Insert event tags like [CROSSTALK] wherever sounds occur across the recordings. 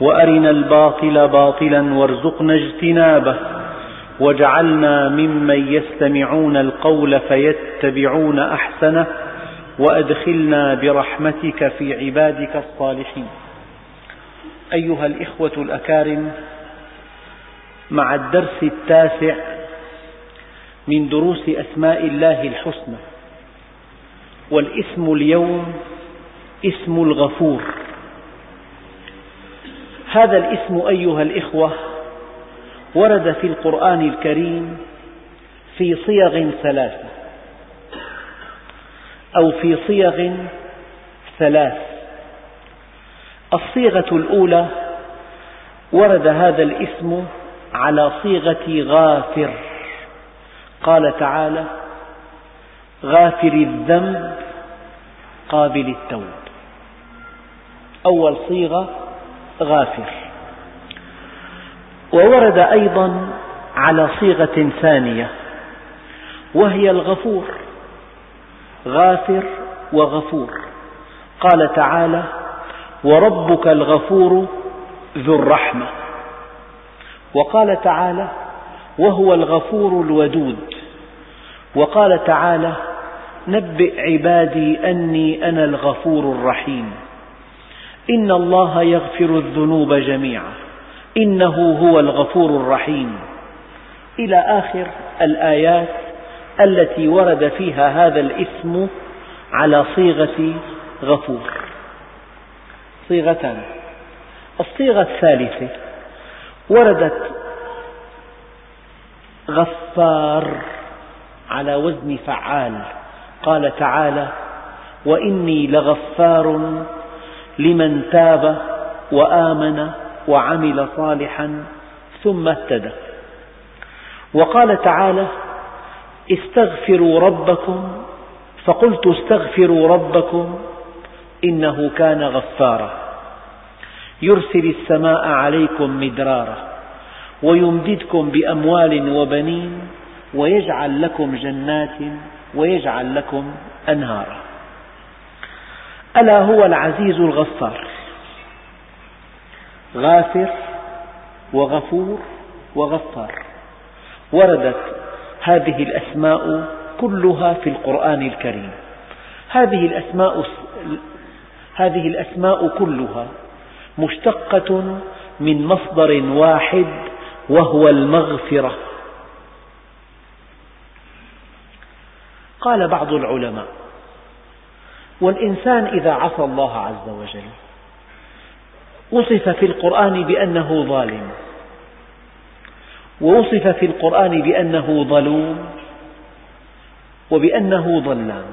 وأرنا الباطل باطلا وارزقنا اجتنابه واجعلنا ممن يستمعون القول فيتبعون أحسنه وأدخلنا برحمتك في عبادك الصالحين. أيها الإخوة الأكارم مع الدرس التاسع من دروس أسماء الله الحسنى والاسم اليوم اسم الغفور. هذا الاسم أيها الإخوة ورد في القرآن الكريم في صيغ ثلاثة أو في صيغ ثلاث. الصيغة الأولى ورد هذا الاسم على صيغة غافر. قال تعالى غافر الذنب قابل التوب. أول صيغة غافر. وورد أيضا على صيغة ثانية وهي الغفور. غافر وغفور. قال تعالى وربك الغفور ذو الرحمة. وقال تعالى وهو الغفور الودود. وقال تعالى نبئ عبادي أني أنا الغفور الرحيم. إن الله يغفر الذنوب جميعا. إنه هو الغفور الرحيم. إلى آخر الآيات التي ورد فيها هذا الاسم على صيغة غفور. صيغتان. الصيغة الثالثة وردت غفار على وزن فعال. قال تعالى وإني لغفار لمن تاب وآمن وعمل صالحا ثم اهتدى. وقال تعالى استغفروا ربكم. فقلت استغفروا ربكم إنه كان غفارا. يرسل السماء عليكم مدرارا ويمددكم بأموال وبنين ويجعل لكم جنات ويجعل لكم أنهارا. ألا هو العزيز الغفار. غافر وغفور وغفار. وردت هذه الأسماء كلها في القرآن الكريم. هذه الأسماء هذه الأسماء كلها مشتقة من مصدر واحد وهو المغفرة. قال بعض العلماء والإنسان إذا عصى الله عز وجل وصف في القرآن بأنه ظالم ووصف في القرآن بأنه ظلوم وبأنه ظلام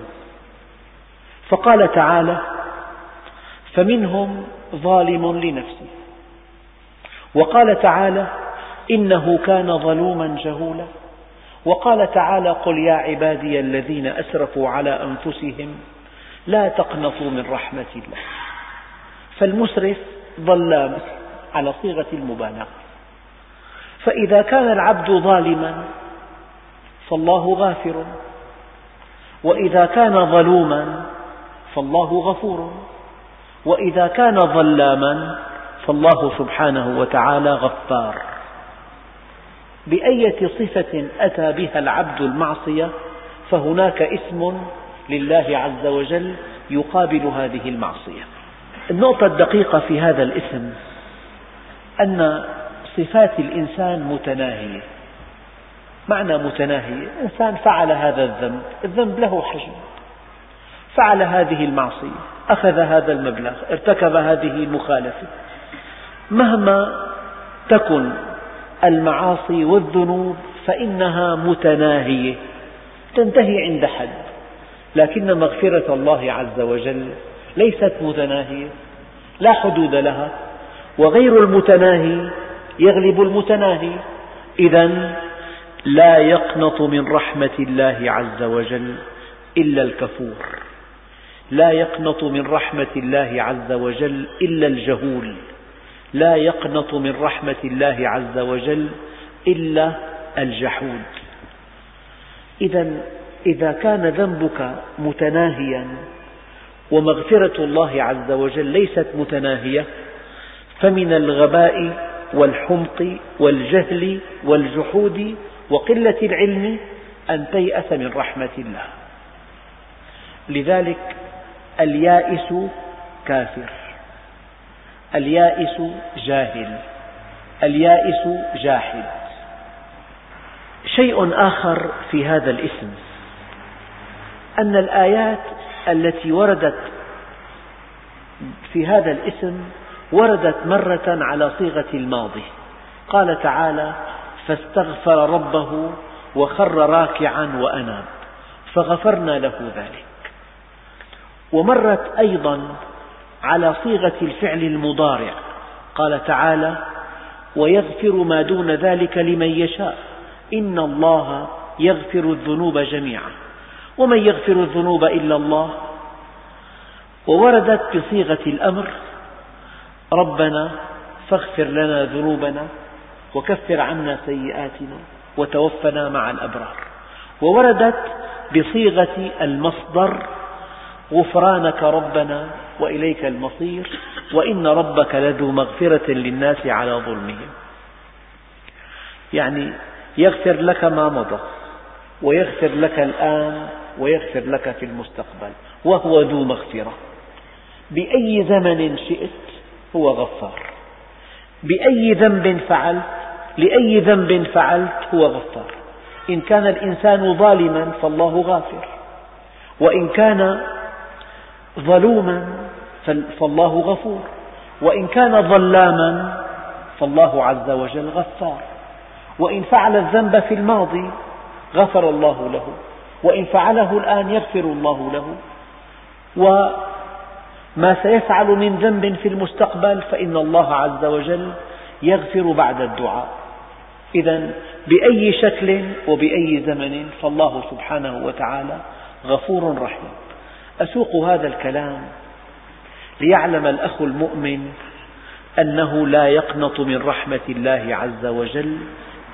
فقال تعالى فمنهم ظالم لنفسه وقال تعالى إنه كان ظلوما جهولا وقال تعالى قل يا عبادي الذين أسرفوا على أنفسهم لا تقنطوا من رحمة الله. فالمسرف ظلام على صيغة المبالغة. فإذا كان العبد ظالما فالله غافر. وإذا كان ظلوما فالله غفور. وإذا كان ظلاما فالله سبحانه وتعالى غفار. بأية صفة أتى بها العبد المعصية فهناك اسم لله عز وجل يقابل هذه المعصية. النقطة الدقيقة في هذا الاسم أن صفات الإنسان متناهية. معنى متناهية إنسان فعل هذا الذنب الذنب له حجم. فعل هذه المعصية أخذ هذا المبلغ ارتكب هذه المخالفة. مهما تكن المعاصي والذنوب فإنها متناهية تنتهي عند حد. لكن مغفرة الله عز وجل ليست متناهية لا حدود لها وغير المتناهي يغلب المتناهي. إذا لا يقنط من رحمة الله عز وجل إلا الكفور. لا يقنط من رحمة الله عز وجل إلا الجهول. لا يقنط من رحمة الله عز وجل إلا الجحود. إذا إذا كان ذنبك متناهيا ومغفرة الله عز وجل ليست متناهية فمن الغباء والحمق والجهل والجحود وقلة العلم أن تيأس من رحمة الله. لذلك اليائس كافر اليائس جاهل اليائس جاحد. شيء آخر في هذا الاسم أن الآيات التي وردت في هذا الاسم وردت مرة على صيغة الماضي. قال تعالى فاستغفر ربه وخر راكعا وأناب فغفرنا له ذلك. ومرت أيضا على صيغة الفعل المضارع. قال تعالى ويغفر ما دون ذلك لمن يشاء إن الله يغفر الذنوب جميعا. ومن يغفر الذنوب إلا الله. ووردت بصيغة الأمر ربنا فاغفر لنا ذنوبنا وكفر عنا سيئاتنا وتوفنا مع الأبرار. ووردت بصيغة المصدر غفرانك ربنا وإليك المصير وإن ربك لذو مغفرة للناس على ظلمهم. يعني يغفر لك ما مضى ويغفر لك الآن ويغفر لك في المستقبل وهو ذو مغفرة. بأي زمن شئت هو غفار. بأي ذنب فعلت لأي ذنب فعلت هو غفار. إن كان الإنسان ظالما فالله غافر. وإن كان ظلوما فالله غفور. وإن كان ظلاما فالله عز وجل غفار. وإن فعل الذنب في الماضي غفر الله له. وإن فعله الآن يغفر الله له. وما سيفعل من ذنب في المستقبل فإن الله عز وجل يغفر بعد الدعاء. إذا بأي شكل وبأي زمن فالله سبحانه وتعالى غفور رحيم. أسوق هذا الكلام ليعلم الأخ المؤمن أنه لا يقنط من رحمة الله عز وجل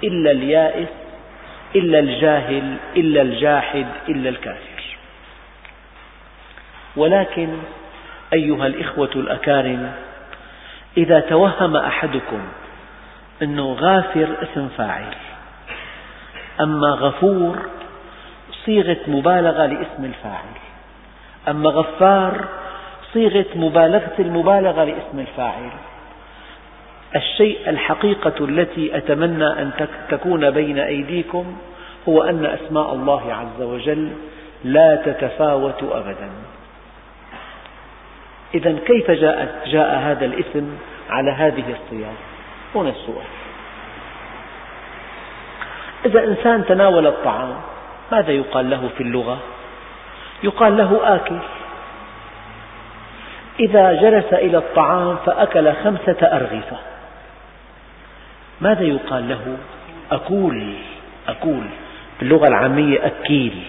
إلا اليائس إلا الجاهل إلا الجاحد إلا الكافر. ولكن أيها الإخوة الأكارم إذا توهم أحدكم أنه غافر اسم فاعل أما غفور صيغة مبالغة لاسم الفاعل أما غفار صيغة مبالغة المبالغة لاسم الفاعل الشيء الحقيقة التي أتمنى أن تكون بين أيديكم هو أن أسماء الله عز وجل لا تتفاوت أبدا إذا كيف جاء, جاء هذا الاسم على هذه الصيغ؟ هنا السؤال إذا إنسان تناول الطعام ماذا يقال له في اللغة؟ يقال له آكل إذا جلس إلى الطعام فأكل خمسة أرغفة ماذا يقال له؟ أكول أكول باللغة العامية أكيل.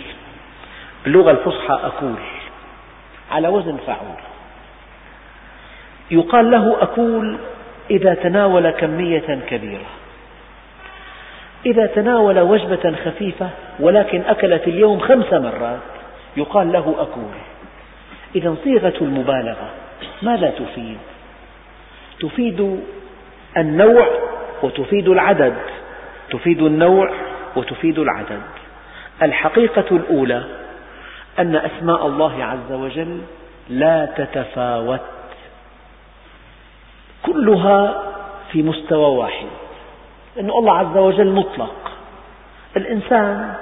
باللغة الفصحى أكول على وزن فعول يقال له أكول إذا تناول كمية كبيرة. إذا تناول وجبة خفيفة ولكن أكل في اليوم خمس مرات يقال له أكول إذا صيغة المبالغة ماذا تفيد؟ تفيد النوع وتفيد العدد تفيد النوع وتفيد العدد. الحقيقة الأولى أن أسماء الله عز وجل لا تتفاوت كلها في مستوى واحد لأن الله عز وجل مطلق. الإنسان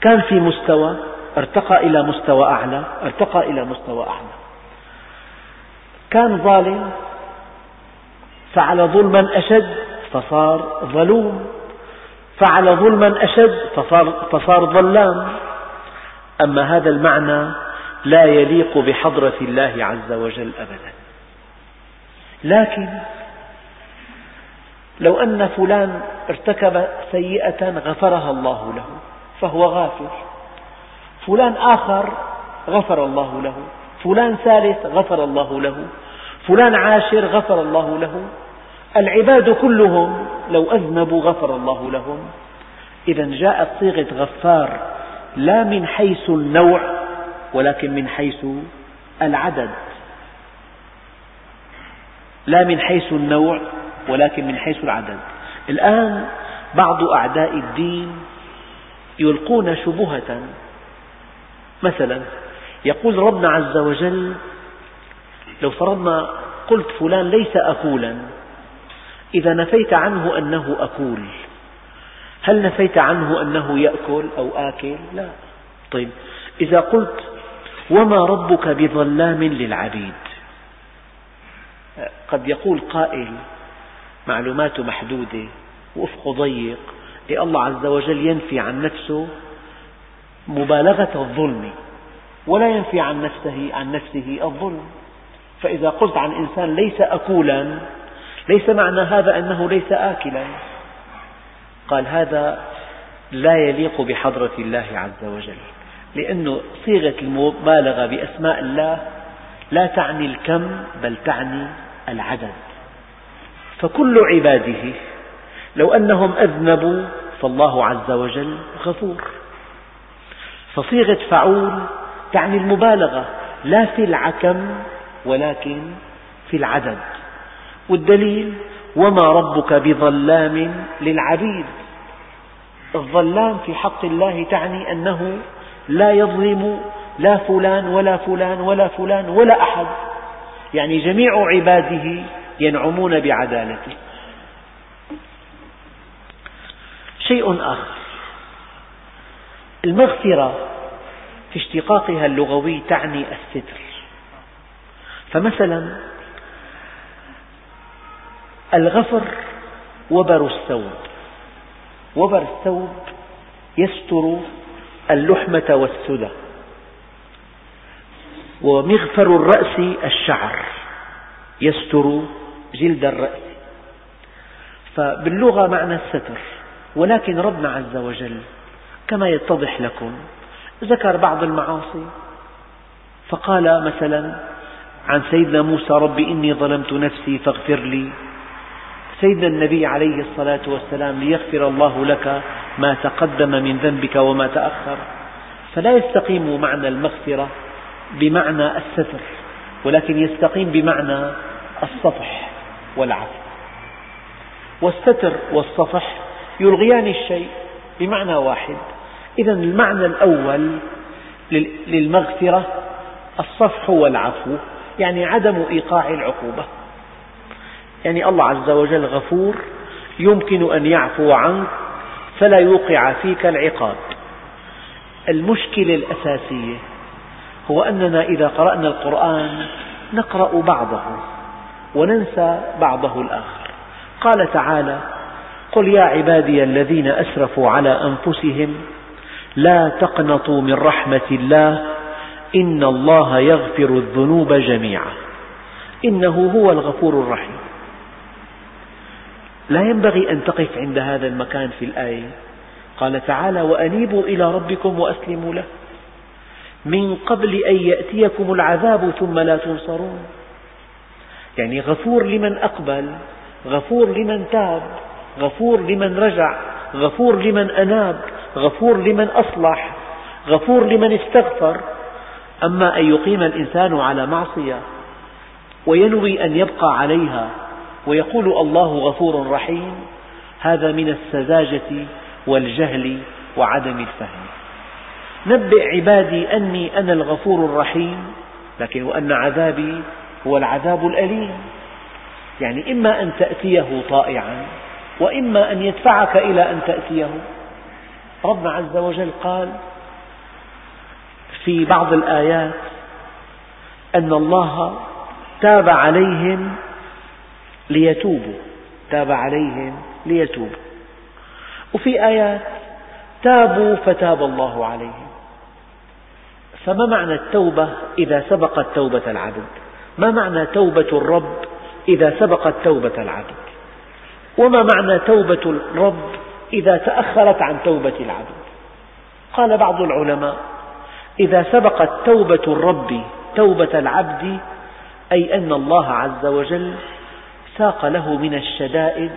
كان في مستوى ارتقى إلى مستوى أعلى ارتقى إلى مستوى أعلى. كان ظالم فعل ظلما أشد فصار ظلوم. فعل ظلما أشد فصار, فصار ظلام. أما هذا المعنى لا يليق بحضرة الله عز وجل أبدا. لكن لو أن فلان ارتكب سيئة غفرها الله له فهو غافر. فلان آخر غفر الله له فلان ثالث غفر الله له فلان عاشر غفر الله له العباد كلهم لو أذنبوا غفر الله لهم. إذا جاءت صيغة غفار لا من حيث النوع ولكن من حيث العدد. لا من حيث النوع ولكن من حيث العدد. الآن بعض أعداء الدين يلقون شبهة. مثلا يقول ربنا عز وجل لو فرضنا قلت فلان ليس أكولا إذا نفيت عنه أنه أكول. هل نفيت عنه أنه يأكل أو آكل؟ لا. طيب إذا قلت وما ربك بظلام للعبيد. قد يقول قائل معلوماته محدودة وأفقه ضيق الله عز وجل ينفي عن نفسه مبالغة الظلم ولا ينفي عن نفسه عن نفسه الظلم. فإذا قلت عن إنسان ليس أكولا ليس معنى هذا أنه ليس آكلا. قال هذا لا يليق بحضرة الله عز وجل لأن صيغة المبالغة بأسماء الله لا تعني الكم بل تعني العدد. فكل عباده لو أنهم أذنبوا فالله عز وجل غفور. فصيغة فعول تعني المبالغة لا في العكم ولكن في العدد. والدليل وما ربك بظلام للعبيد. الظلام في حق الله تعني أنه لا يظلم لا فلان ولا فلان ولا فلان ولا أحد. يعني جميع عباده ينعمون بعدالته. شيء آخر. المغفرة في اشتقاقها اللغوي تعني الستر. فمثلا الغفر وبر الثوب وبر الثوب يستر اللحمة والسدى. ومغفر الرأس الشعر يستر جلد الرأس. فباللغة معنى الستر. ولكن ربنا عز وجل كما يتضح لكم ذكر بعض المعاصي. فقال مثلا عن سيدنا موسى رب إني ظلمت نفسي فاغفر لي سيدنا النبي عليه الصلاة والسلام ليغفر الله لك ما تقدم من ذنبك وما تأخر. فلا يستقيم معنى المغفرة بمعنى الستر ولكن يستقيم بمعنى الصفح والعفو. والستر والصفح يلغيان الشيء بمعنى واحد. إذا المعنى الأول للمغفرة الصفح والعفو يعني عدم إيقاع العقوبة. يعني الله عز وجل غفور يمكن أن يعفو عنك فلا يوقع فيك العقاب. المشكلة الأساسية هو أننا إذا قرأنا القرآن نقرأ بعضه وننسى بعضه الآخر. قال تعالى قل يا عبادي الذين أسرفوا على أنفسهم لا تقنطوا من رحمة الله إن الله يغفر الذنوب جميعا. إنه هو الغفور الرحيم. لا ينبغي أن تقف عند هذا المكان في الآية. قال تعالى وأنيبوا إلى ربكم وأسلموا له. من قبل أن يأتيكم العذاب ثم لا تنصرون. يعني غفور لمن أقبل غفور لمن تاب غفور لمن رجع غفور لمن أناب غفور لمن أصلح غفور لمن استغفر. أما أن يقيم الإنسان على معصية وينوي أن يبقى عليها ويقول الله غفور رحيم هذا من السذاجة والجهل وعدم الفهم. نبئ عبادي أني أنا الغفور الرحيم لكن وأن عذابي هو العذاب الأليم. يعني إما أن تأتيه طائعا وإما أن يدفعك إلى أن تأتيه. ربنا عز وجل قال في بعض الآيات أن الله تاب عليهم ليتوبوا. تاب عليهم ليتوبوا. وفي آيات تابوا فتاب الله عليهم. فما معنى التوبة إذا سبقت توبة العبد؟ ما معنى توبة الرب إذا سبقت توبة العبد؟ وما معنى توبة الرب إذا تأخرت عن توبة العبد؟ قال بعض العلماء إذا سبقت توبة الرب توبة العبد أي أن الله عز وجل ساق له من الشدائد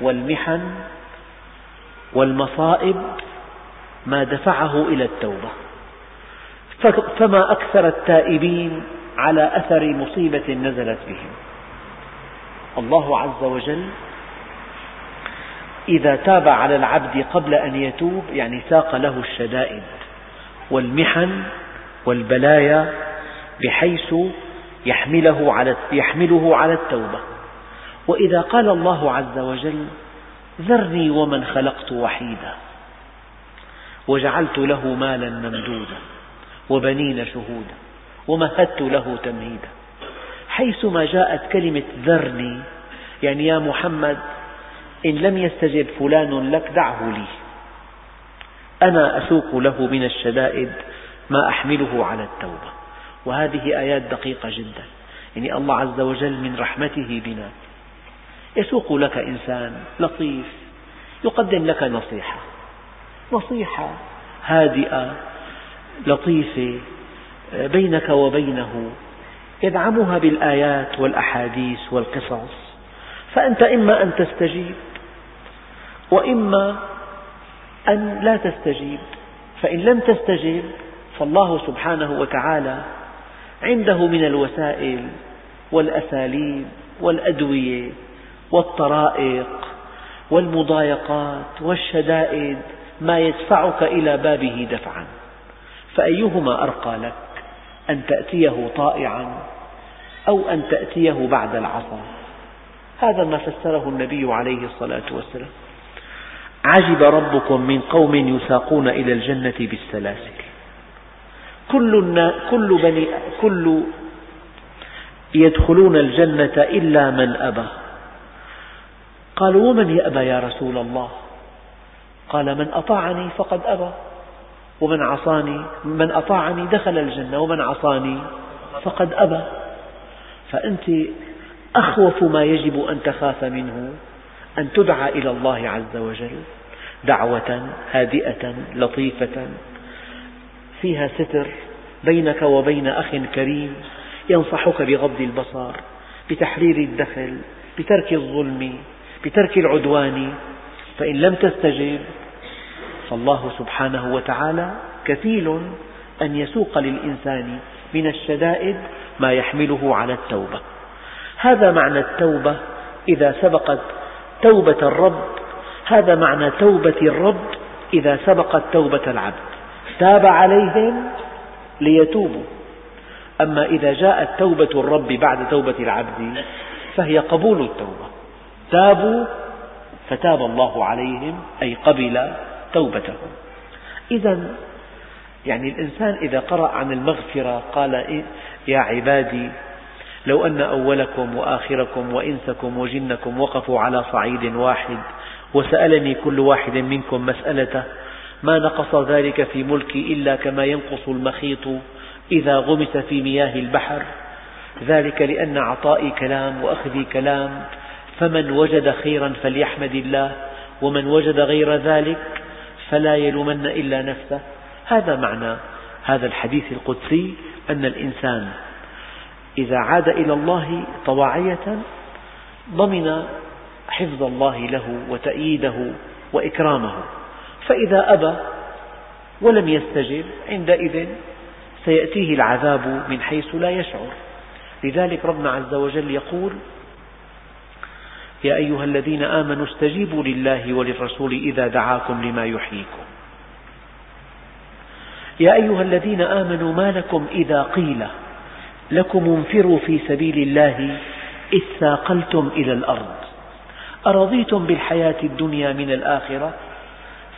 والمحن والمصائب ما دفعه إلى التوبة. فما أكثر التائبين على أثر مصيبة نزلت بهم. الله عز وجل إذا تاب على العبد قبل أن يتوب يعني ساق له الشدائد والمحن والبلايا بحيث يحمله على التوبة. وإذا قال الله عز وجل ذرني ومن خلقت وحيدا وجعلت له مالا ممدودا وبنين شهودا ومهدت له تمهيدا. حيثما جاءت كلمة ذرني يعني يا محمد إن لم يستجب فلان لك دعه لي. أنا أسوق له من الشدائد ما أحمله على التوبة. وهذه آيات دقيقة جدا. يعني الله عز وجل من رحمته بنا. يسوق لك إنسان لطيف يقدم لك نصيحة. نصيحة هادئة لطيفة بينك وبينه يدعمها بالآيات والأحاديث والقصص. فأنت إما أن تستجيب وإما أن لا تستجيب. فإن لم تستجب فالله سبحانه وتعالى عنده من الوسائل والأساليب والأدوية والطرائق والمضايقات والشدائد ما يدفعك إلى بابه دفعا. فأيهما أرقى لك؟ أن تأتيه طائعا أو أن تأتيه بعد العصا. هذا ما فسره النبي عليه الصلاة والسلام. عجب ربكم من قوم يساقون إلى الجنة بالسلاسل. كل, كل, بني كل يدخلون الجنة إلا من أبى. قالوا ومن يأبى يا رسول الله؟ قال من أطاعني فقد أبى ومن عصاني من أطاعني دخل الجنة ومن عصاني فقد أبى. فأنت أخوف ما يجب أن تخاف منه أن تدعى إلى الله عز وجل دعوة هادئة لطيفة فيها ستر بينك وبين أخ كريم ينصحك بغض البصر بتحرير الدخل بترك الظلم بترك العدوان فإن لم تستجب فالله سبحانه وتعالى كفيل أن يسوق للإنسان من الشدائد ما يحمله على التوبة. هذا معنى التوبة إذا سبقت توبة الرب هذا معنى توبة الرب إذا سبقت توبة العبد. تاب عليهم ليتوبوا. أما إذا جاءت توبة الرب بعد توبة العبد فهي قبول التوبة. تابوا فتاب الله عليهم أي قبل توبتهم. إذا يعني الإنسان إذا قرأ عن المغفرة قال إيه؟ يا عبادي لو أن أولكم وآخركم وإنسكم وجنكم وقفوا على صعيد واحد وسألني كل واحد منكم مسألة ما نقص ذلك في ملكي إلا كما ينقص المخيط إذا غمس في مياه البحر؟ ذلك لأن عطائي كلام وأخذي كلام فمن وجد خيرا فليحمد الله ومن وجد غير ذلك فلا يلومن إلا نفسه. هذا معنى هذا الحديث القدسي أن الإنسان إذا عاد إلى الله طواعية ضمن حفظ الله له وتأييده وإكرامه. فإذا أبى ولم يستجب عندئذ سيأتيه العذاب من حيث لا يشعر. لذلك ربنا عز وجل يقول يا أيها الذين آمنوا استجيبوا لله وللرسول إذا دعاكم لما يحييكم. يا أيها الذين آمنوا ما لكم إذا قيل لكم انفروا في سبيل الله إذ ثاقلتم إلى الأرض. أرضيتم بالحياة الدنيا من الآخرة؟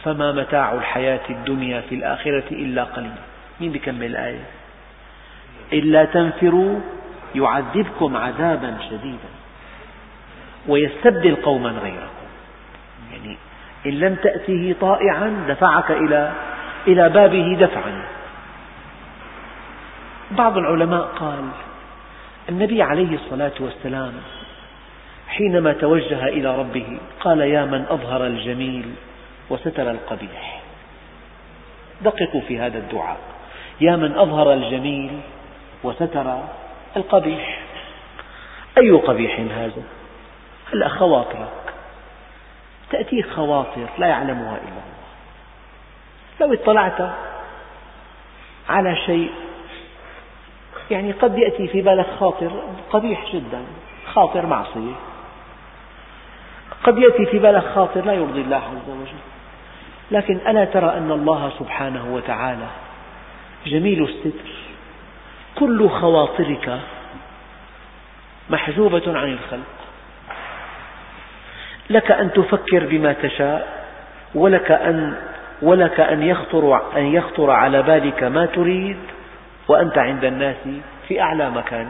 فما متاع الحياة الدنيا في الآخرة إلا قليل. مين بيكمل الآية؟ إلا تنفروا يعذبكم عذابا شديدا. ويستبدل قوما غيركم يعني إن لم تأته طائعا دفعك إلى إلى بابه دفعا. بعض العلماء قال النبي عليه الصلاة والسلام حينما توجه إلى ربه قال يا من أظهر الجميل وستر القبيح. دققوا في هذا الدعاء. يا من أظهر الجميل وستر القبيح. أي قبيح هذا؟ هلأ خواطرك. تأتيك خواطر لا يعلمها إلا الله. لو اطلعت على شيء يعني قد يأتي في بالك خاطر قبيح جدا خاطر معصية. قد يأتي في بالك خاطر لا يرضي الله عز وجل. لكن ألا ترى أن الله سبحانه وتعالى جميل الستر. كل خواطرك محجوبة عن الخلق. لك أن تفكر بما تشاء ولك أن ولك أن يخطر أن يخطر على بالك ما تريد وأنت عند الناس في أعلى مكان.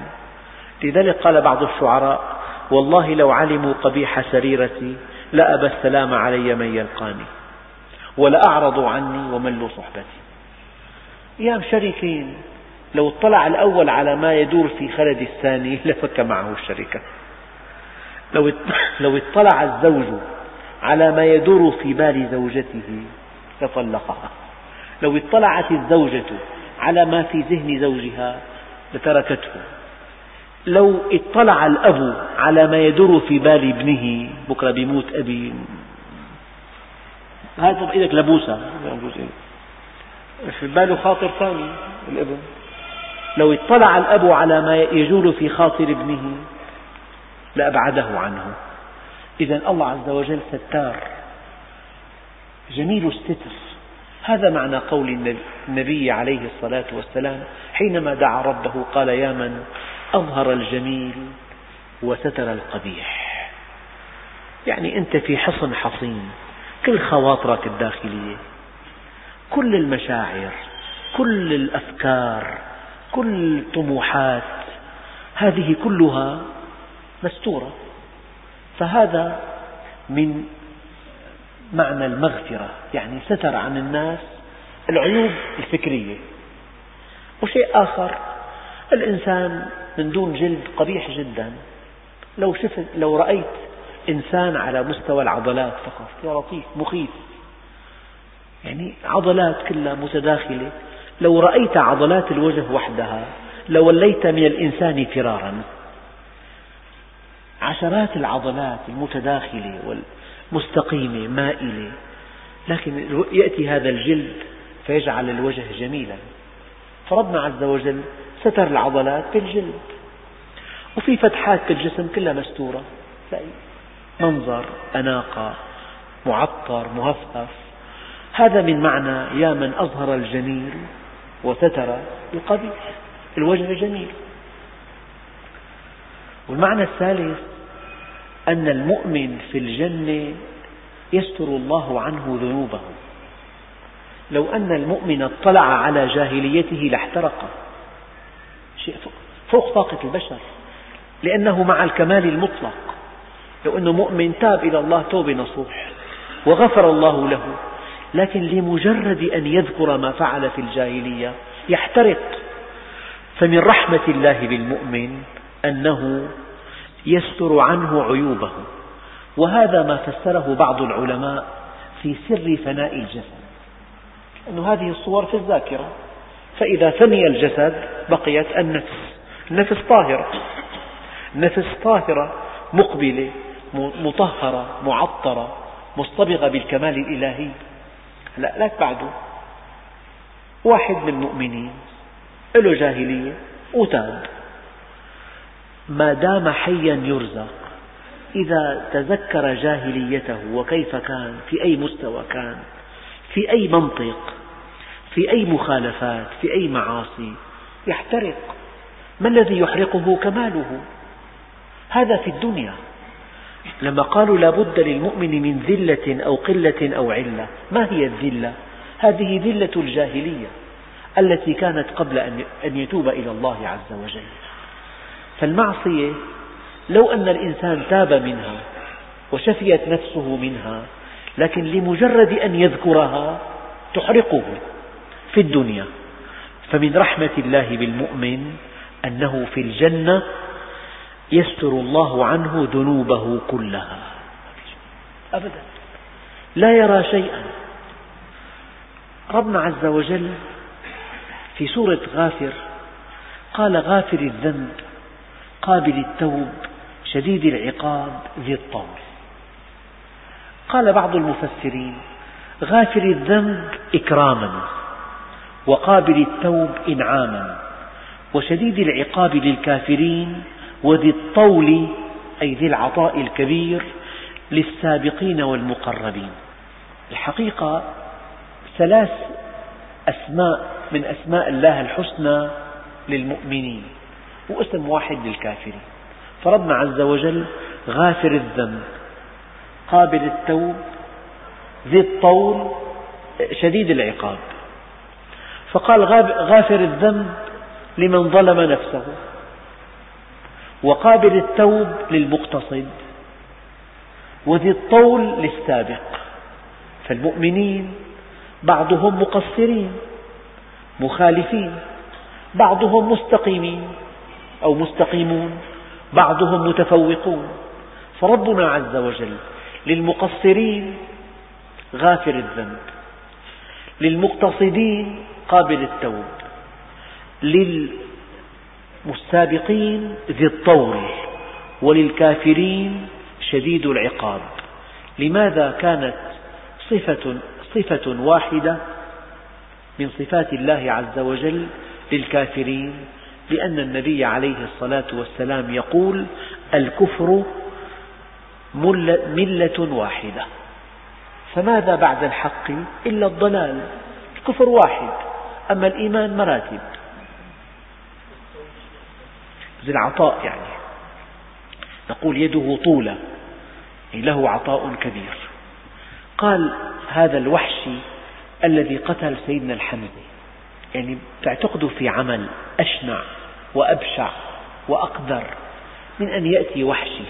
لذلك قال بعض الشعراء والله لو علموا قبيح سريرتي لأبى السلام علي من يلقاني ولأعرضوا عني وملوا صحبتي. أيام شريكين لو اطلع الأول على ما يدور في خلد الثاني لفك معه الشركة. لو [COUGHS] لو اطلع الزوج على ما يدور في بال زوجته لطلقها. لو اطلعت الزوجة على ما في ذهن زوجها لتركته. لو اطلع الأب على ما يدور في بال ابنه بكرة بيموت أبي. هذا إيدك لبوسة. في باله خاطر ثاني الابن. لو اطلع الأب على ما يجول في خاطر ابنه لأبعده عنه. إذا الله عز وجل ستار. جميل الستر. هذا معنى قول النبي عليه الصلاة والسلام حينما دعا ربه قال يا من أظهر الجميل وستر القبيح. يعني أنت في حصن حصين كل خواطرك الداخلية كل المشاعر كل الأفكار كل الطموحات هذه كلها مستورة. فهذا من معنى المغفرة يعني ستر عن الناس العيوب الفكرية. وشيء آخر الإنسان من دون جلد قبيح جدا. لو شفت لو رأيت إنسان على مستوى العضلات فقط يا لطيف مخيف. يعني عضلات كلها متداخلة. لو رأيت عضلات الوجه وحدها لوليت من الإنسان فرارا. عشرات العضلات المتداخلة والمستقيمة مائلة. لكن يأتي هذا الجلد فيجعل الوجه جميلا. فربنا عز وجل ستر العضلات بالجلد. وفي فتحات في الجسم كلها مستورة. منظر أناقة معطر مهفهف. هذا من معنى يا من أظهر الجميل وستر القبيح. الوجه جميل. والمعنى الثالث أن المؤمن في الجنة يستر الله عنه ذنوبه. لو أن المؤمن اطلع على جاهليته لاحترق شيء فوق طاقة البشر. لأنه مع الكمال المطلق. لو أنه مؤمن تاب إلى الله توبة نصوح. وغفر الله له. لكن لمجرد أن يذكر ما فعل في الجاهلية يحترق. فمن رحمة الله بالمؤمن أنه يستر عنه عيوبه وهذا ما فسره بعض العلماء في سر فناء الجسد. أن هذه الصور في الذاكرة. فإذا فني الجسد بقيت النفس. النفس طاهرة. النفس طاهرة مقبلة مطهرة معطرة مصطبغة بالكمال الإلهي. لا لك بعده واحد من المؤمنين له جاهلية وتاب. ما دام حيا يرزق إذا تذكر جاهليته وكيف كان في أي مستوى كان في أي منطق في أي مخالفات في أي معاصي يحترق. ما الذي يحرقه كماله؟ هذا في الدنيا. لما قالوا لا بد للمؤمن من ذلة أو قلة أو علة ما هي الذلة؟ هذه ذلة الجاهلية التي كانت قبل أن يتوب إلى الله عز وجل. فالمعصية لو أن الإنسان تاب منها وشفيت نفسه منها لكن لمجرد أن يذكرها تحرقه في الدنيا. فمن رحمة الله بالمؤمن أنه في الجنة يستر الله عنه ذنوبه كلها. أبدا. لا يرى شيئا. ربنا عز وجل في سورة غافر قال غافر الذنب. قابل التوب شديد العقاب ذي الطول. قال بعض المفسرين غافر الذنب إكراما وقابل التوب إنعاما وشديد العقاب للكافرين وذي الطول أي ذي العطاء الكبير للسابقين والمقربين. الحقيقة ثلاث أسماء من أسماء الله الحسنى للمؤمنين. واسم واحد للكافرين. فربنا عز وجل غافر الذنب قابل التوب ذي الطول شديد العقاب. فقال غافر الذنب لمن ظلم نفسه وقابل التوب للمقتصد وذي الطول للسابق. فالمؤمنين بعضهم مقصرين مخالفين بعضهم مستقيمين. أو مستقيمون بعضهم متفوقون. فربنا عز وجل للمقصرين غافر الذنب للمقتصدين قابل التوب للسابقين ذي الطول وللكافرين شديد العقاب. لماذا كانت صفة, صفة واحدة من صفات الله عز وجل للكافرين؟ لأن النبي عليه الصلاة والسلام يقول الكفر ملة واحدة. فماذا بعد الحق إلا الضلال؟ الكفر واحد. أما الإيمان مراتب. ذي العطاء يعني. نقول يده طولة. يعني له عطاء كبير. قال هذا الوحشي الذي قتل سيدنا الحمزة يعني تعتقد في عمل أشنع. وأبشع وأقذر من أن يأتي وحشي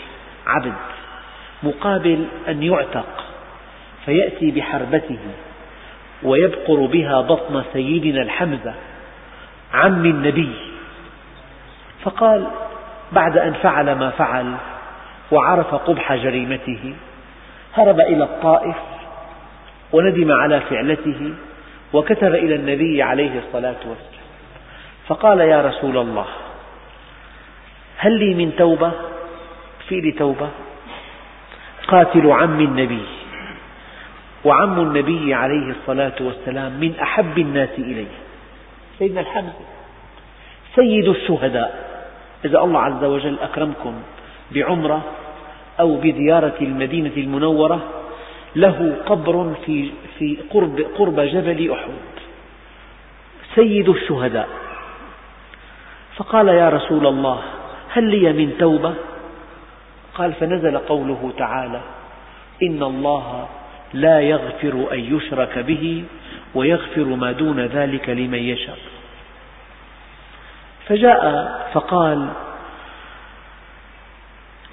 عبد مقابل أن يعتق فيأتي بحربته ويبقر بها بطن سيدنا الحمزة عم النبي. فقال بعد أن فعل ما فعل وعرف قبح جريمته هرب إلى الطائف وندم على فعلته وكتب إلى النبي عليه الصلاة والسلام. فقال يا رسول الله هل لي من توبة؟ في لي توبة. قاتل عم النبي. وعم النبي عليه الصلاة والسلام من أحب الناس إليه. سيدنا الحمزة سيد الشهداء. إذا الله عز وجل أكرمكم بعمرة أو بزيارة المدينة المنورة له قبر في, في قرب, قرب جبل أحد. سيد الشهداء. فقال يا رسول الله هل لي من توبة؟ قال فنزل قوله تعالى إن الله لا يغفر أن يشرك به ويغفر ما دون ذلك لمن يشاء. فجاء فقال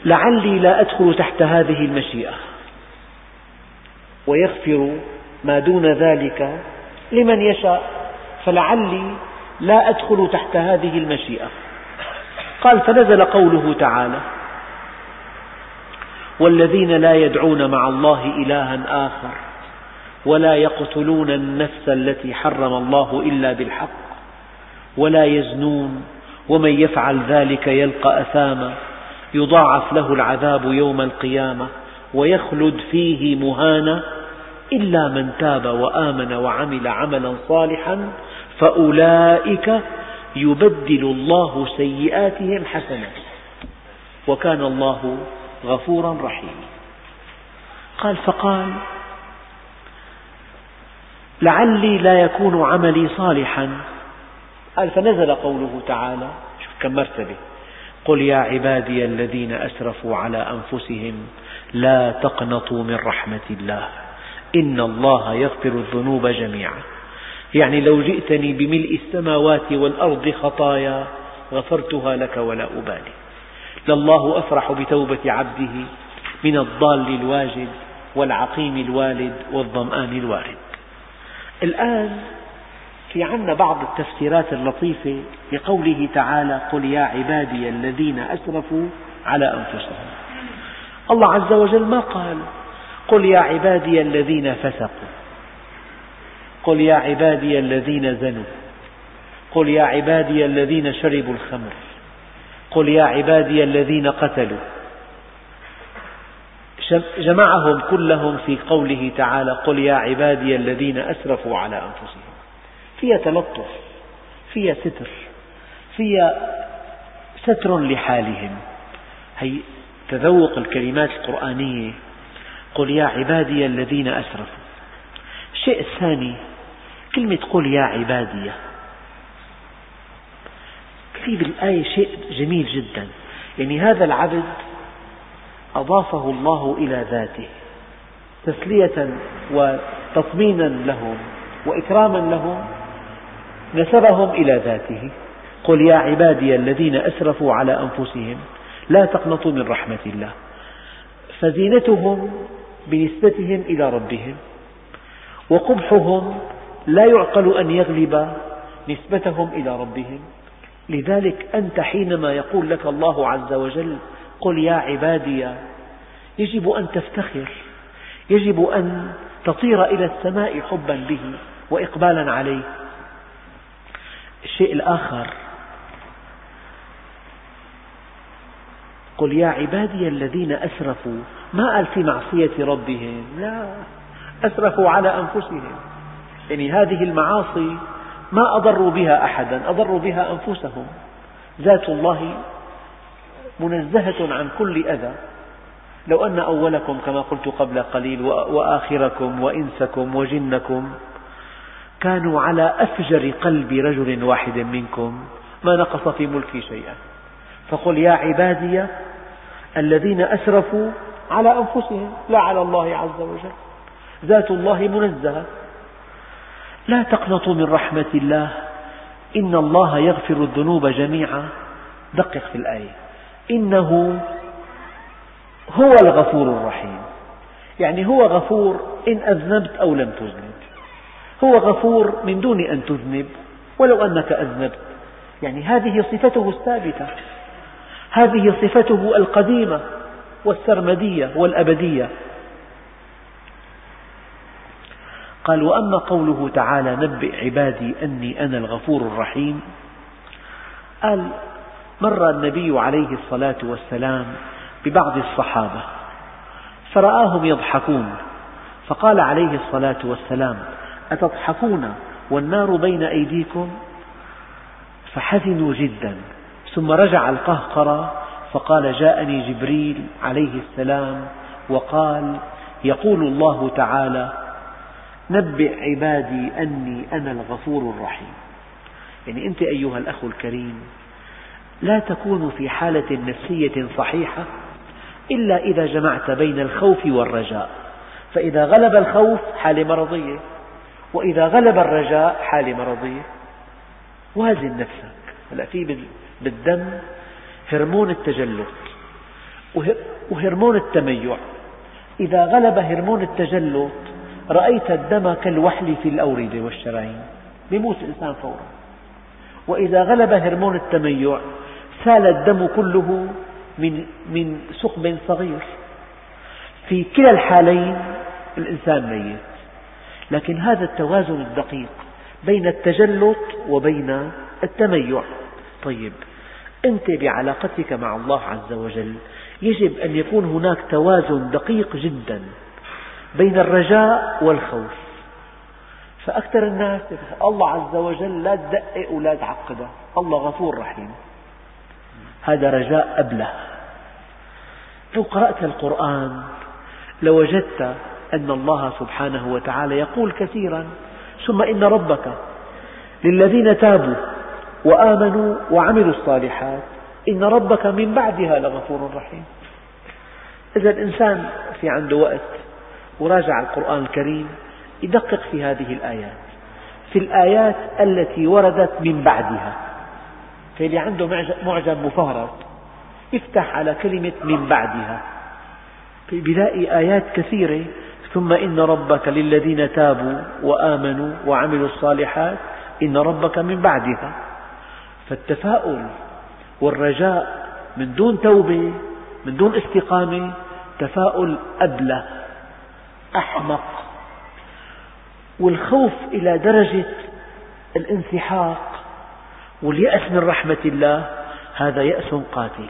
لعلي لا أدخل تحت هذه المشيئة ويغفر ما دون ذلك لمن يشاء فلعلي لا أدخل تحت هذه المشيئة. قال فنزل قوله تعالى والذين لا يدعون مع الله إلها آخر ولا يقتلون النفس التي حرم الله إلا بالحق ولا يزنون ومن يفعل ذلك يلقى أثاما يضاعف له العذاب يوم القيامة ويخلد فيه مهانا إلا من تاب وآمن وعمل عملا صالحا فأولئك يبدل الله سيئاتهم حسنات وكان الله غفورا رحيما. قال فقال لعلي لا يكون عملي صالحا. قال فنزل قوله تعالى شوف كم مرتبة. قل يا عبادي الذين أسرفوا على أنفسهم لا تقنطوا من رحمة الله. إن الله يغفر الذنوب جميعا. يعني لو جئتني بملء السماوات والأرض خطايا غفرتها لك ولا أبالي. لله أفرح بتوبة عبده من الضال الواجد والعقيم الوالد والظمآن الوارد. الآن في عنا بعض التفسيرات اللطيفة لقوله تعالى قل يا عبادي الذين أسرفوا على أنفسهم. الله عز وجل ما قال قل يا عبادي الذين فسقوا. قل يا عبادي الذين زنوا. قل يا عبادي الذين شربوا الخمر. قل يا عبادي الذين قتلوا. جمعهم كلهم في قوله تعالى قل يا عبادي الذين أسرفوا على أنفسهم. فيها تلطف فيها ستر فيها ستر لحالهم. هي تذوق الكلمات القرآنية. قل يا عبادي الذين أسرفوا. الشيء الثاني كلمة قل يا عبادي. في بالآية شيء جميل جدا. يعني هذا العبد أضافه الله إلى ذاته. تسلية وتطمينا لهم وإكراما لهم نسبهم إلى ذاته. قل يا عبادي الذين أسرفوا على أنفسهم لا تقنطوا من رحمة الله. فزينتهم بنسبتهم إلى ربهم وقبحهم لا يعقل أن يغلب نسبتهم إلى ربهم. لذلك أنت حينما يقول لك الله عز وجل قل يا عبادي يجب أن تفتخر يجب أن تطير إلى السماء حبا به وإقبالا عليه. الشيء الآخر قل يا عبادي الذين أسرفوا ما قال في معصية ربهم؟ لا أسرفوا على أنفسهم. يعني هذه المعاصي ما أضروا بها أحدا أضروا بها أنفسهم. ذات الله منزهة عن كل أذى. لو أن أولكم كما قلت قبل قليل وآخركم وإنسكم وجنكم كانوا على أفجر قلب رجل واحد منكم ما نقص في ملكي شيئا. فقل يا عبادي الذين أسرفوا على أنفسهم لا على الله عز وجل. ذات الله منزهة. لا تقنطوا من رحمة الله. إن الله يغفر الذنوب جميعا. دقق في الآية. إنه هو الغفور الرحيم. يعني هو غفور إن أذنبت أو لم تذنب. هو غفور من دون أن تذنب. ولو أنك أذنبت. يعني هذه صفته الثابتة. هذه صفته القديمة والسرمدية والأبدية. قال وأما قوله تعالى نبئ عبادي أني أنا الغفور الرحيم قال مر النبي عليه الصلاة والسلام ببعض الصحابة فرآهم يضحكون فقال عليه الصلاة والسلام أتضحكون والنار بين أيديكم؟ فحزنوا جدا ثم رجع القهقرة فقال جاءني جبريل عليه السلام وقال يقول الله تعالى نبئ عبادي أني أنا الغفور الرحيم. يعني أنت أيها الأخ الكريم لا تكون في حالة نفسية صحيحة إلا إذا جمعت بين الخوف والرجاء. فإذا غلب الخوف حالة مرضية وإذا غلب الرجاء حالة مرضية. وازن نفسك. هلا في بالدم هرمون التجلط وهرمون التميع. إذا غلب هرمون التجلط رأيت الدم كالوحل في الأوردة والشرايين. يموت الإنسان فورا. وإذا غلب هرمون التميع سال الدم كله من من ثقب صغير. في كلا الحالين الإنسان ميت. لكن هذا التوازن الدقيق بين التجلط وبين التميع. طيب أنت بعلاقتك مع الله عز وجل يجب أن يكون هناك توازن دقيق جدا. بين الرجاء والخوف. فأكثر الناس الله عز وجل لا تدقق ولا تعقده الله غفور رحيم. هذا رجاء أبله لو قرأت القرآن لوجدت أن الله سبحانه وتعالى يقول كثيرا ثم إن ربك للذين تابوا وآمنوا وعملوا الصالحات إن ربك من بعدها لغفور رحيم. إذا الإنسان في عنده وقت وراجع القرآن الكريم يدقق في هذه الآيات في الآيات التي وردت من بعدها. فاللي عنده معجم مفهرس يفتح على كلمة من بعدها. بيلاقي آيات كثيرة ثم إن ربك للذين تابوا وآمنوا وعملوا الصالحات إن ربك من بعدها. فالتفاؤل والرجاء من دون توبة من دون استقامة تفاؤل أبله أحمق. والخوف إلى درجة الانسحاق واليأس من رحمة الله هذا يأس قاتل.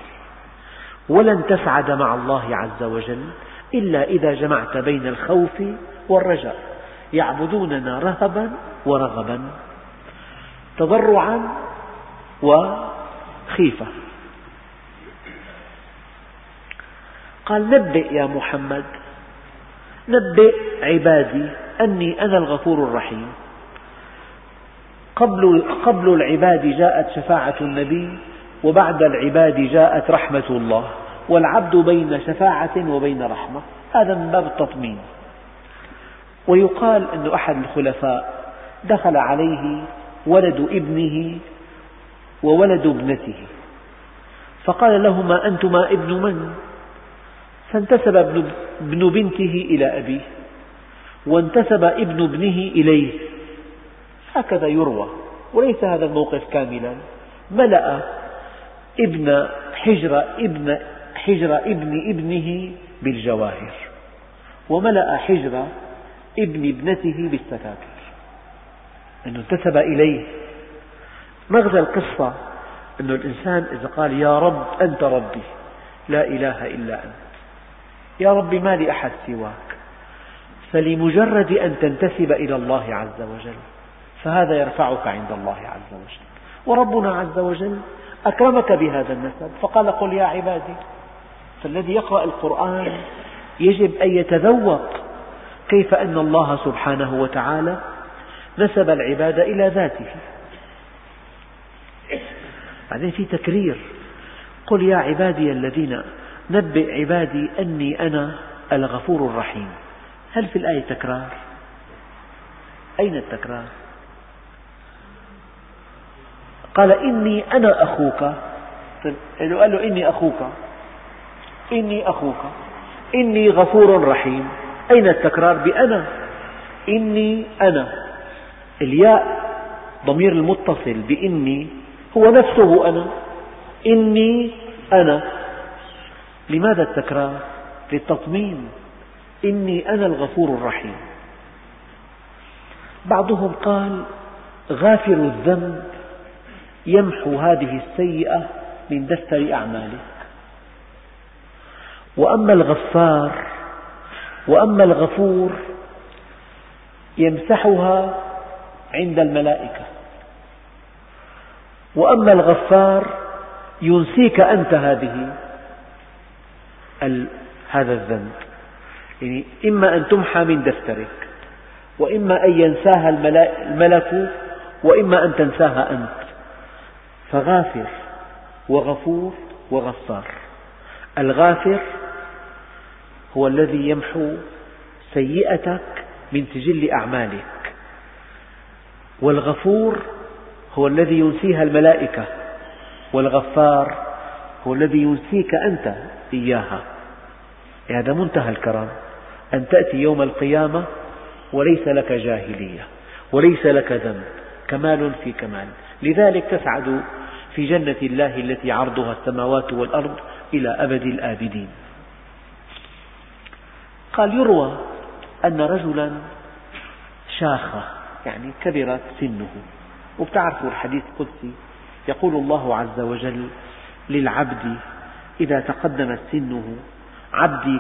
ولن تسعد مع الله عز وجل إلا إذا جمعت بين الخوف والرجاء. يعبدوننا رهبا ورغبا تضرعا وخيفة. قال نبئ يا محمد نبئ عبادي أني أنا الغفور الرحيم. قبل, قبل العباد جاءت شفاعة النبي وبعد العباد جاءت رحمة الله والعبد بين شفاعة وبين رحمة. هذا من باب التطمين. ويقال أن أحد الخلفاء دخل عليه ولد ابنه وولد ابنته فقال لهما أنتما ابن من؟ فانتسب ابن بنته إلى أبيه وانتسب ابن ابنه إليه. هكذا يروى وليس هذا الموقف كاملا. ملأ ابن حجر ابن حجر ابن ابنه بالجواهر وملأ حجر ابن ابنته بالسكاكر أنه انتسب إليه. مغزى القصة أن الإنسان إذا قال يا رب أنت ربي لا إله إلا أنت. يا رب ما لي أحد سواك. فلمجرد أن تنتسب إلى الله عز وجل فهذا يرفعك عند الله عز وجل. وربنا عز وجل أكرمك بهذا النسب فقال قل يا عبادي فالذي يقرأ القرآن يجب أن يتذوق كيف أن الله سبحانه وتعالى نسب العباد إلى ذاته. بعدين في تكرير. قل يا عبادي الذين نبئ عبادي أني أنا الغفور الرحيم. هل في الآية تكرار؟ أين التكرار؟ قال إني أنا أخوك. طيب قال له إني أخوك. إني أخوك. إني غفور رحيم. أين التكرار بأنا؟ إني أنا. الياء ضمير المتصل بإني هو نفسه أنا. إني أنا. لماذا التكرار؟ للتطمين. إني أنا الغفور الرحيم. بعضهم قال غافر الذنب يمحو هذه السيئة من دفتر أعمالك وأما الغفار وأما الغفور يمسحها عند الملائكة. وأما الغفار ينسيك أنت هذه. هذا الذنب. يعني إما أن تمحى من دفترك وإما أن ينساها الملك وإما أن تنساها أنت. فغافر وغفور وغفار. الغافر هو الذي يمحو سيئتك من سجل أعمالك. والغفور هو الذي ينسيها الملائكة. والغفار هو الذي ينسيك أنت. إياها. هذا منتهى الكرم أن تأتي يوم القيامة وليس لك جاهلية وليس لك ذنب كمال في كمال. لذلك تسعد في جنة الله التي عرضها السماوات والأرض إلى أبد الآبدين. قال يروى أن رجلا شاخ يعني كبرت سنه. وبتعرفوا الحديث القدسي يقول الله عز وجل للعبد إذا تقدمت سنه عبدي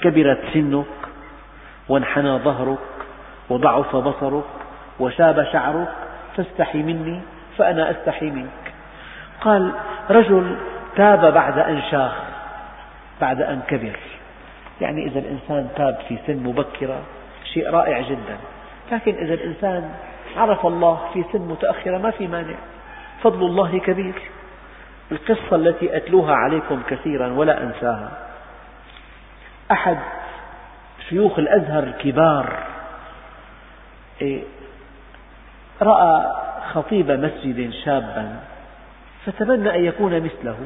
كبرت سنك وانحنى ظهرك وضعف بصرك وشاب شعرك فاستحي مني فأنا أستحي منك. قال رجل تاب بعد أن شاخ بعد أن كبر. يعني إذا الإنسان تاب في سن مبكرة شيء رائع جدا. لكن إذا الإنسان عرف الله في سن متأخرة ما في مانع. فضل الله كبير. القصة التي أتلوها عليكم كثيرا ولا أنساها. أحد شيوخ الأزهر الكبار إيه، رأى خطيب مسجد شابا فتمنى أن يكون مثله.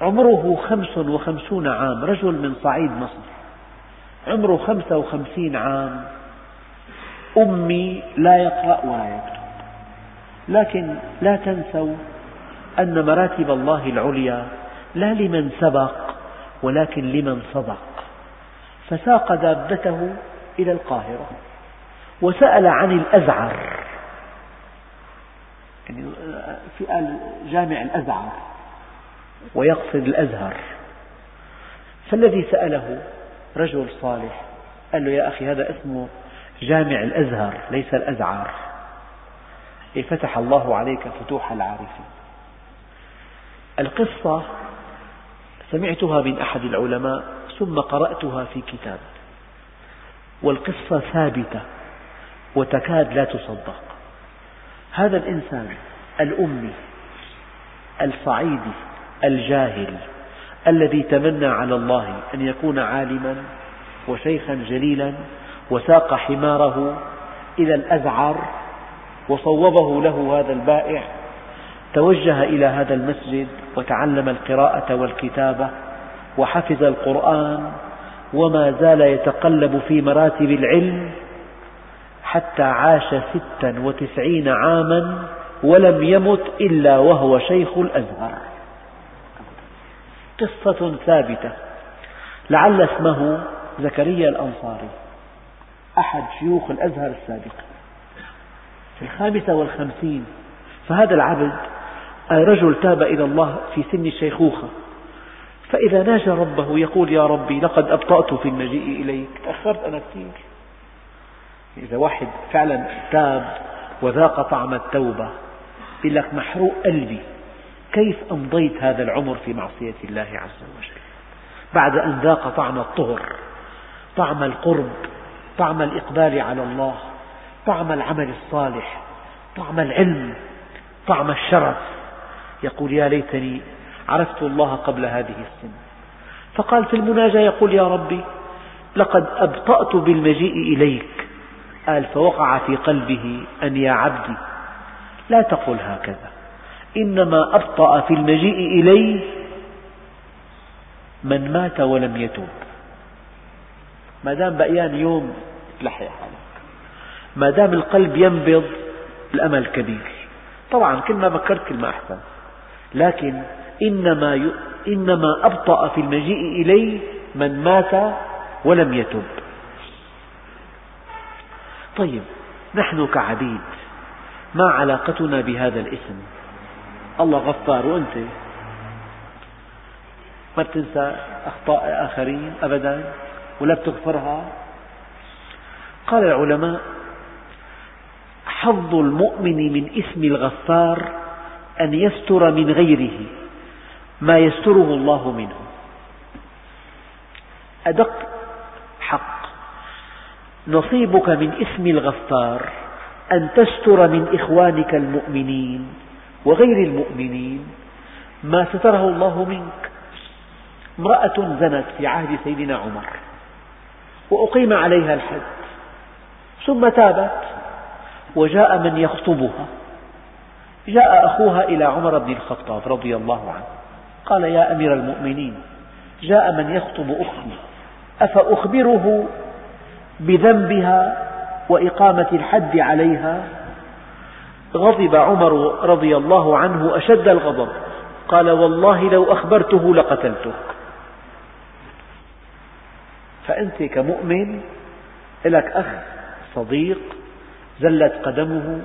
عمره خمس وخمسون عام رجل من صعيد مصر. عمره خمسة وخمسين عام. أمي لا يقرأ ولا يكتب لكن لا تنسوا أن مراتب الله العليا لا لمن سبق ولكن لمن صدق. فساق دابته إلى القاهرة وسأل عن الأزعر. يعني في قال جامع الأزعر ويقصد الأزهر. فالذي سأله رجل صالح قال له يا أخي هذا اسمه جامع الأزهر ليس الأزعار فتح الله عليك فتوح العارفين. القصة سمعتها من أحد العلماء ثم قرأتها في كتاب والقصة ثابتة وتكاد لا تصدق. هذا الإنسان الأمي الصعيدي الجاهل الذي تمنى على الله أن يكون عالما وشيخا جليلا وساق حماره إلى الأزعر وصوبه له هذا البائع توجه إلى هذا المسجد وتعلم القراءة والكتابة وحفظ القرآن وما زال يتقلب في مراتب العلم حتى عاش ستا وتسعين عاما ولم يمت إلا وهو شيخ الأزهر. قصة ثابتة. لعل اسمه زكريا الأنصاري أحد شيوخ الأزهر السابق. في الخامسة والخمسين فهذا العبد رجل تاب إلى الله في سن الشيخوخة. فإذا ناجى ربه يقول يا ربي لقد أبطأت في المجيء إليك. تأخرت أنا كثير. إذا واحد فعلا تاب وذاق طعم التوبة يقول لك محروق قلبي كيف أمضيت هذا العمر في معصية الله عز وجل؟ بعد أن ذاق طعم الطهر طعم القرب طعم الإقبال على الله طعم العمل الصالح طعم العلم طعم الشرف. يقول يا ليتني عرفت الله قبل هذه السن فقال في المناجاة يقول يا ربي لقد أبطأت بالمجيء إليك. قال فوقع في قلبه أن يا عبدي لا تقل هكذا. إنما أبطأ في المجيء إلي من مات ولم يتوب. ما دام بقيان يوم تلحق حالك. ما دام القلب ينبض الأمل كبير. طبعا كل ما بكرت كل ما أحسن لكن إنما. إنما أبطأ في المجيء إلي من مات ولم يتب. طيب نحن كعبيد ما علاقتنا بهذا الاسم؟ الله غفار وأنت؟ ما بتنسى أخطاء آخرين أبدا؟ ولا بتغفرها؟ قال العلماء حظ المؤمن من اسم الغفار أن يستر من غيره ما يستره الله منه. أدق حق. نصيبك من اسم الغفار أن تستر من إخوانك المؤمنين وغير المؤمنين ما ستره الله منك. امرأة زنت في عهد سيدنا عمر وأقيم عليها الحد ثم تابت وجاء من يخطبها. جاء أخوها إلى عمر بن الخطاب رضي الله عنه. قال يا أمير المؤمنين جاء من يخطب أختي. أفأخبره بذنبها وإقامة الحد عليها؟ غضب عمر رضي الله عنه أشد الغضب. قال والله لو أخبرته لقتلتك. فأنت كمؤمن لك أخ صديق زلت قدمه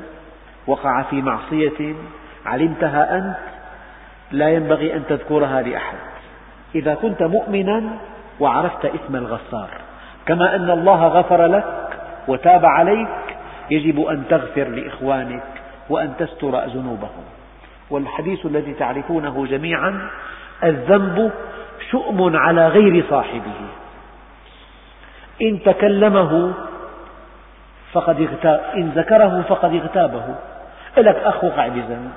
وقع في معصية. علمتها أنت. لا ينبغي أن تذكرها لأحد. إذا كنت مؤمنا وعرفت اسم الغفار. كما أن الله غفر لك وتاب عليك يجب أن تغفر لإخوانك وأن تستر ذنوبهم. والحديث الذي تعرفونه جميعا الذنب شؤم على غير صاحبه. إن تكلمه فقد اغتاب إن ذكره فقد اغتابه. لك أخ وقع بذنب.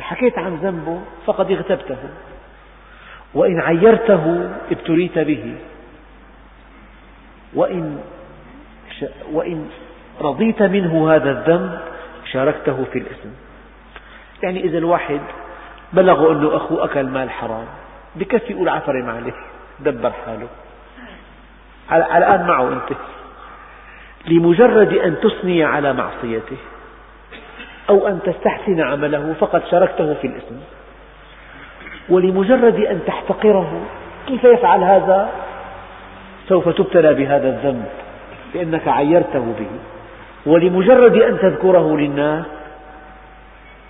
حكيت عن ذنبه فقد اغتبته. وإن عيرته ابتليت به. وإن, وإن رضيت منه هذا الذنب شاركته في الإثم. يعني إذا الواحد بلغه أنه أخوه أكل مال حرام بكفي يقول عفرم عليه. دبر حاله. على الآن معه أنت. لمجرد أن تثني على معصيته. أو أن تستحسن عمله فقد شاركته في الإثم ولمجرد أن تحتقره كيف يفعل هذا؟ سوف تبتلى بهذا الذنب لأنك عيرته به. ولمجرد أن تذكره للناس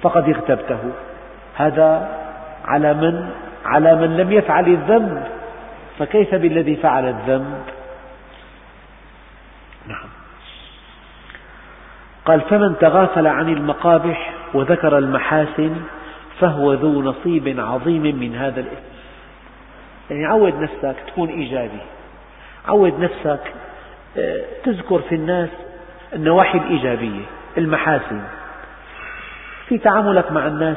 فقد اغتبته. هذا على من؟ على من لم يفعل الذنب. فكيف بالذي فعل الذنب؟ قال فمن تغافل عن المقابح وذكر المحاسن فهو ذو نصيب عظيم من هذا الإثم. يعني عود نفسك تكون إيجابي. عود نفسك آه، تذكر في الناس النواحي الإيجابية المحاسن. في تعاملك مع الناس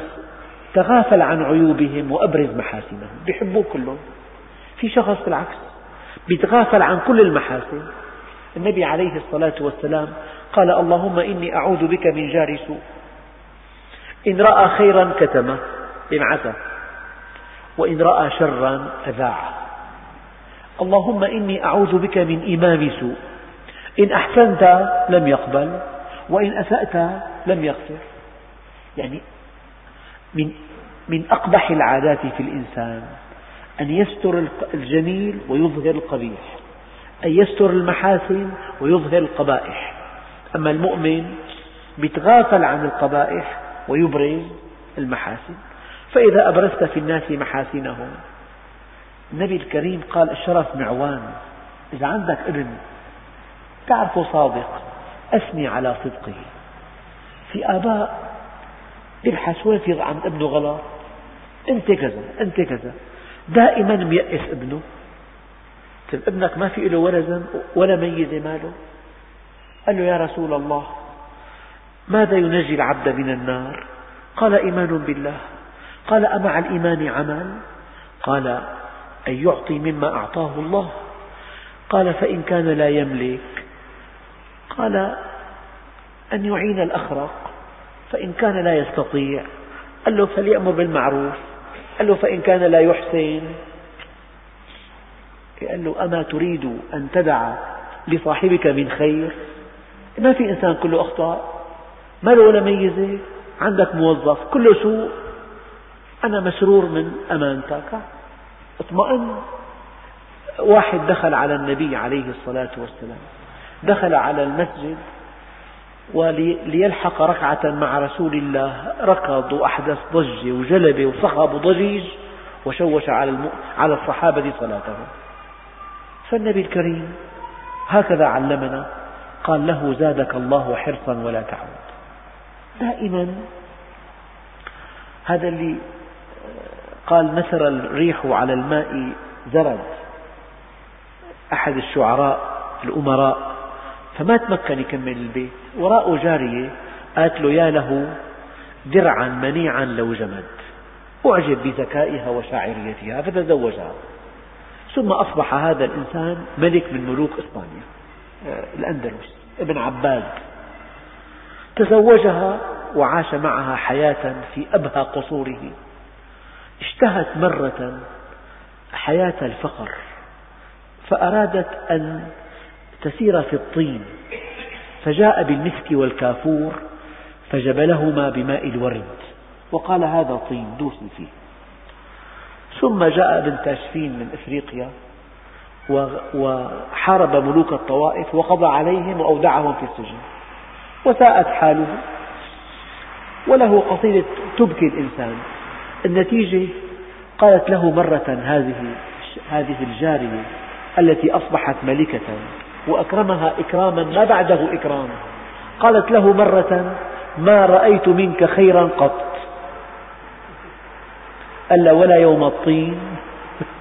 تغافل عن عيوبهم وأبرز محاسنهم بيحبوك كلهم. في شخص بالعكس بيتغافل عن كل المحاسن. النبي عليه الصلاة والسلام قال اللهم إني أعوذ بك من جار سوء. إن رأى خيرا كتمه انعته وإن رأى شرا أذاعه اللهم إني أعوذ بك من إمام سوء. إن أحسنت لم يقبل وإن أسأت لم يغفر. يعني من من أقبح العادات في الإنسان أن يستر الجميل ويظهر القبيح. أن يستر المحاسن ويظهر القبائح. أما المؤمن يتغافل عن القبائح ويبرز المحاسن. فإذا أبرزت في الناس محاسنهم النبي الكريم قال الشرف معوان إذا عندك ابن تعرفه صادق أثني على صدقه. في آباء يبحث في عن ابنه غلط أنت كذا أنت كذا. دائما ميأس ابنه. طيب ابنك ما في له ولا ذنب ولا ميزة ماله؟ قال له يا رسول الله ماذا ينجي العبد من النار؟ قال إيمان بالله. قال أمع الإيمان عمل؟ قال أن يعطي مما أعطاه الله. قال فإن كان لا يملك؟ قال أن يعين الأخرق. فإن كان لا يستطيع؟ قال له فليأمر بالمعروف. قال له فإن كان لا يحسن؟ قال له أما تريد أن تدع لصاحبك من خير ما في إنسان كله أخطاء ما له ولا ميزة عندك موظف كله سوء أنا مسرور من أمانتك. اطمئن. واحد دخل على النبي عليه الصلاة والسلام دخل على المسجد وليلحق ركعة مع رسول الله ركض وأحدث ضجة وجلبة وصخب وضجيج وشوش على الصحابة صلاتهم فالنبي الكريم هكذا علمنا قال له زادك الله حرصا ولا تعود. دائما هذا اللي قال نثر الريح على الماء زرد. أحد الشعراء الأمراء فما تمكن يكمل البيت. وراءه جارية قالت له يا له درعا منيعا لو جمد. أعجب بذكائها وشاعريتها فتزوجها. ثم أصبح هذا الإنسان ملك من ملوك إسبانيا. آه، الأندلس. ابن عباد. تزوجها وعاش معها حياة في أبهى قصوره. اشتهت مرة حياة الفقر فأرادت أن تسير في الطين فجاء بالمسك والكافور فجبلهما بماء الورد وقال هذا طين دوسي فيه. ثم جاء ابن تاشفين من إفريقيا وحارب ملوك الطوائف وقضى عليهم وأودعهم في السجن. وساءت حاله. وله قصيدة تبكي الإنسان. النتيجة قالت له مرة هذه هذه الجارية التي أصبحت ملكة وأكرمها إكراما ما بعده إكرام. قالت له مرة ما رأيت منك خيرا قط. ألا ولا يوم الطين.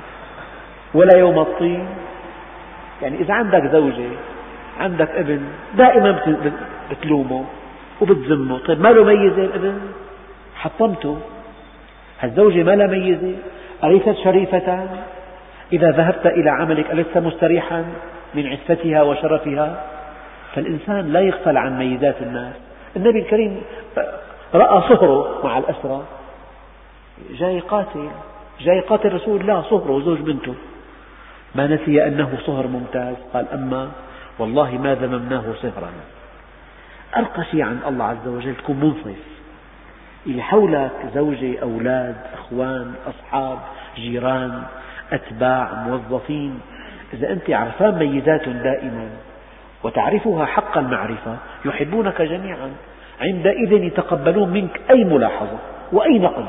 [LAUGHS] ولا يوم الطين. يعني إذا عندك زوجة عندك ابن دائما بتلومه وبتذمه. طيب ما له ميزة الابن؟ حطمته. الزوجة ما لها ميزة؟ أليست شريفة إذا ذهبت إلى عملك ألست مستريحا من عفتها وشرفها؟ فالإنسان لا يغفل عن ميزات الناس. النبي الكريم رأى صهره مع الأسرى جاي قاتل. جاي قاتل رسول الله صهره زوج بنته. ما نسي أنه صهر ممتاز. قال أما والله ما ذممناه صهرا. أرقى شيء عند الله عز وجل تكون منصف. اللي حولك زوجة أولاد أخوان أصحاب جيران أتباع موظفين. إذا أنت عرفان ميزاتهم دائما وتعرفها حق المعرفة يحبونك جميعا. عندئذ يتقبلون منك أي ملاحظة وأي نقد.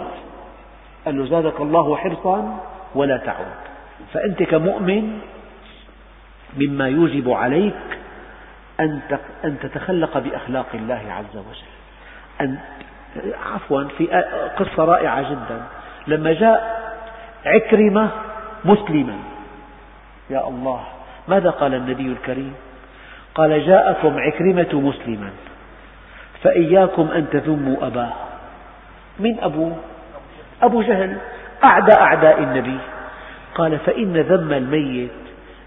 قال له زادك الله حرصا ولا تعود. فأنت كمؤمن مما يوجب عليك أن تتخلق بأخلاق الله عز وجل. أن عفوا في قصة رائعة جدا. لما جاء عكرمة مسلما يا الله ماذا قال النبي الكريم؟ قال جاءكم عكرمة مسلما فإياكم أن تذموا أباه. من أبوه؟ أبو جهل أعدى أعداء النبي. قال فإن ذم الميت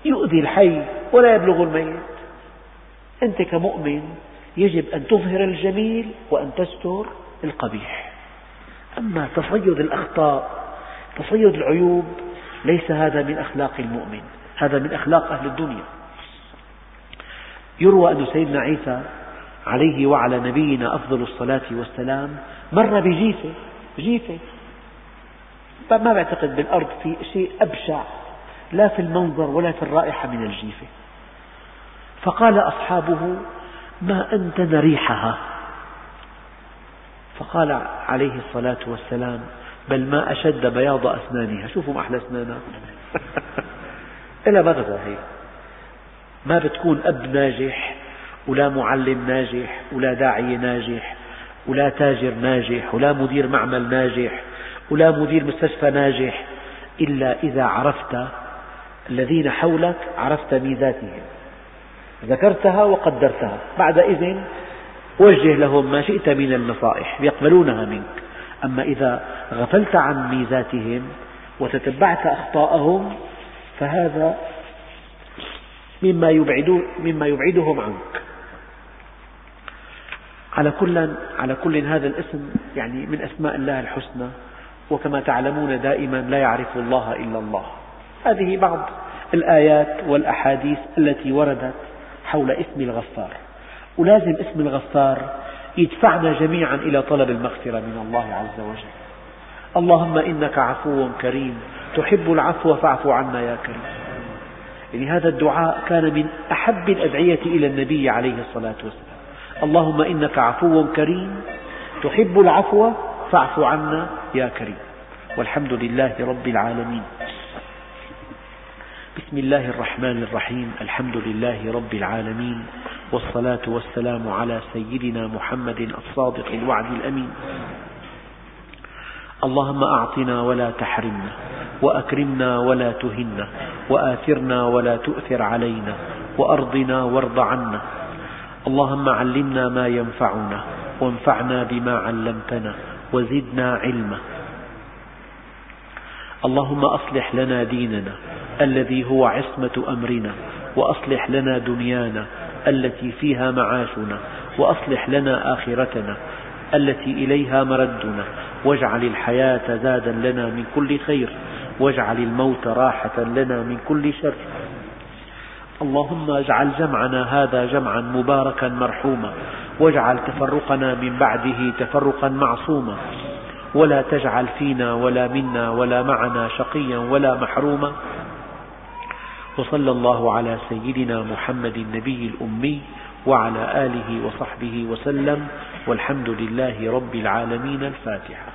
يؤذي الحي ولا يبلغ الميت. أنت كمؤمن يجب أن تظهر الجميل وأن تستر القبيح. أما تصيد الأخطاء تصيد العيوب ليس هذا من أخلاق المؤمن. هذا من أخلاق أهل الدنيا. يروى أن سيدنا عيسى عليه وعلى نبينا أفضل الصلاة والسلام مر بجيفة جيفة ما بعتقد بالأرض في شيء أبشع لا في المنظر ولا في الرائحة من الجيفة. فقال أصحابه ما أنتن ريحها فقال عليه الصلاة والسلام بل ما أشد بياض أسنانها. شوفوا ما أحلى أسنانها. [LAUGHS] إلا مغزى هي. ما بتكون أب ناجح ولا معلم ناجح ولا داعية ناجح ولا تاجر ناجح ولا مدير معمل ناجح ولا مدير مستشفى ناجح إلا إذا عرفت الذين حولك عرفت ميزاتهم. ذكرتها وقدرتها. بعد إذن وجه لهم ما شئت من النصائح يقبلونها منك. أما إذا غفلت عن ميزاتهم وتتبعت أخطاءهم فهذا مما, مما يبعدهم عنك. على كل على كل هذا الاسم يعني من أسماء الله الحسنى وكما تعلمون دائما لا يعرف الله إلا الله. هذه بعض الآيات والأحاديث التي وردت حول اسم الغفار. ولازم اسم الغفار يدفعنا جميعا إلى طلب المغفرة من الله عز وجل. اللهم إنك عفو كريم. تحب العفو فاعف عنا يا كريم. يعني هذا الدعاء كان من أحب الأدعية إلى النبي عليه الصلاة والسلام. اللهم إنك عفو كريم. تحب العفو فاعف عنا. يا كريم. والحمد لله رب العالمين. بسم الله الرحمن الرحيم. الحمد لله رب العالمين. والصلاة والسلام على سيدنا محمد الصادق الوعد الأمين. اللهم أعطنا ولا تحرمنا وأكرمنا ولا تهنا وآثرنا ولا تؤثر علينا وأرضنا وارض عنا. اللهم علمنا ما ينفعنا وانفعنا بما علمتنا. وزدنا علما. اللهم أصلح لنا ديننا الذي هو عصمة أمرنا وأصلح لنا دنيانا التي فيها معاشنا وأصلح لنا آخرتنا التي إليها مردنا. واجعل الحياة زادا لنا من كل خير واجعل الموت راحة لنا من كل شر. اللهم اجعل جمعنا هذا جمعا مباركا مرحوما واجعل تفرقنا من بعده تفرقا معصوما. ولا تجعل فينا ولا منا ولا معنا شقيا ولا محروما. وصلى الله على سيدنا محمد النبي الأمي وعلى آله وصحبه وسلم. والحمد لله رب العالمين الفاتحة.